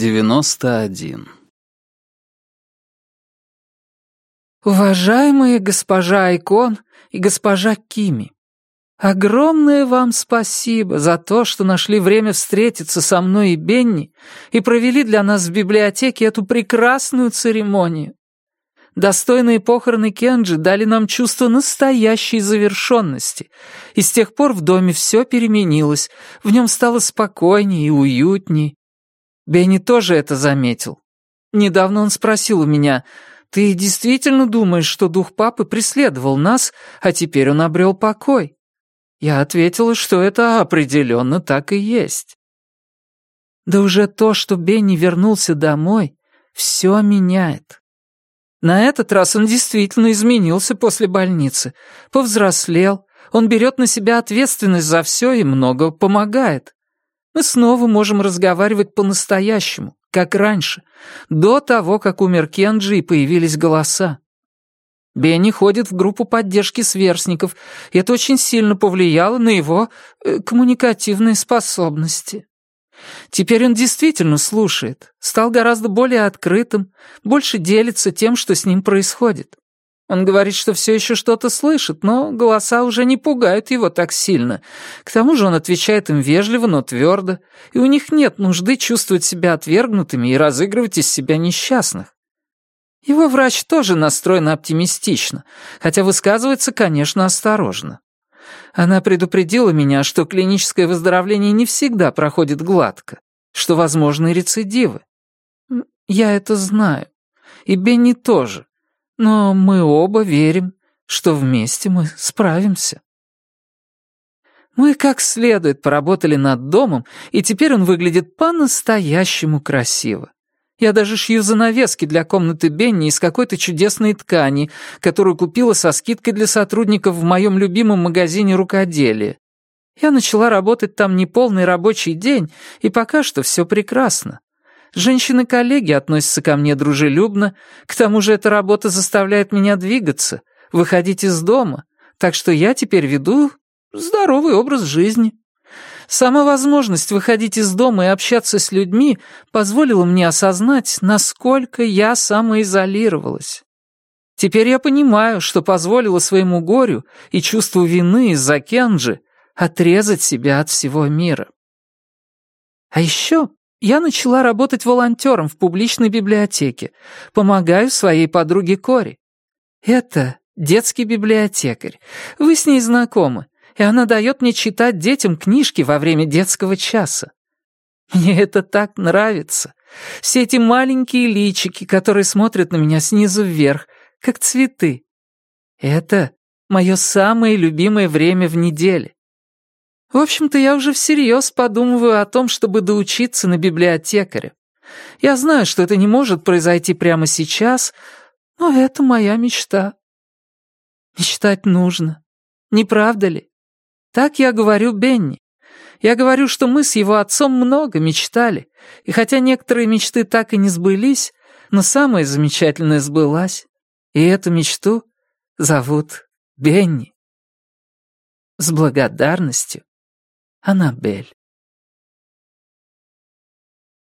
91 Уважаемые госпожа Айкон и госпожа Кими, огромное вам спасибо за то, что нашли время встретиться со мной и Бенни и провели для нас в библиотеке эту прекрасную церемонию. Достойные похороны Кенджи дали нам чувство настоящей завершенности, и с тех пор в доме все переменилось, в нем стало спокойнее и уютней. Бенни тоже это заметил. Недавно он спросил у меня, «Ты действительно думаешь, что дух папы преследовал нас, а теперь он обрел покой?» Я ответила, что это определенно так и есть. Да уже то, что Бенни вернулся домой, все меняет. На этот раз он действительно изменился после больницы, повзрослел, он берет на себя ответственность за все и много помогает. Мы снова можем разговаривать по-настоящему, как раньше, до того, как умер Кенджи и появились голоса. Бенни ходит в группу поддержки сверстников, и это очень сильно повлияло на его э, коммуникативные способности. Теперь он действительно слушает, стал гораздо более открытым, больше делится тем, что с ним происходит. Он говорит, что все еще что-то слышит, но голоса уже не пугают его так сильно. К тому же он отвечает им вежливо, но твердо, и у них нет нужды чувствовать себя отвергнутыми и разыгрывать из себя несчастных. Его врач тоже настроен оптимистично, хотя высказывается, конечно, осторожно. Она предупредила меня, что клиническое выздоровление не всегда проходит гладко, что возможны рецидивы. Я это знаю. И Бенни тоже. Но мы оба верим, что вместе мы справимся. Мы как следует поработали над домом, и теперь он выглядит по-настоящему красиво. Я даже шью занавески для комнаты Бенни из какой-то чудесной ткани, которую купила со скидкой для сотрудников в моем любимом магазине рукоделия. Я начала работать там неполный рабочий день, и пока что все прекрасно. Женщины-коллеги относятся ко мне дружелюбно, к тому же эта работа заставляет меня двигаться, выходить из дома, так что я теперь веду здоровый образ жизни. Сама возможность выходить из дома и общаться с людьми позволила мне осознать, насколько я самоизолировалась. Теперь я понимаю, что позволила своему горю и чувству вины из-за Кенджи отрезать себя от всего мира. А еще я начала работать волонтером в публичной библиотеке, помогаю своей подруге Кори. Это детский библиотекарь. Вы с ней знакомы и она дает мне читать детям книжки во время детского часа. Мне это так нравится. Все эти маленькие личики, которые смотрят на меня снизу вверх, как цветы. Это мое самое любимое время в неделе. В общем-то, я уже всерьез подумываю о том, чтобы доучиться на библиотекаря. Я знаю, что это не может произойти прямо сейчас, но это моя мечта. Мечтать нужно. Не правда ли? Так я говорю Бенни. Я говорю, что мы с его отцом много мечтали, и хотя некоторые мечты так и не сбылись, но самое замечательное сбылась, и эту мечту зовут Бенни. С благодарностью, Аннабель.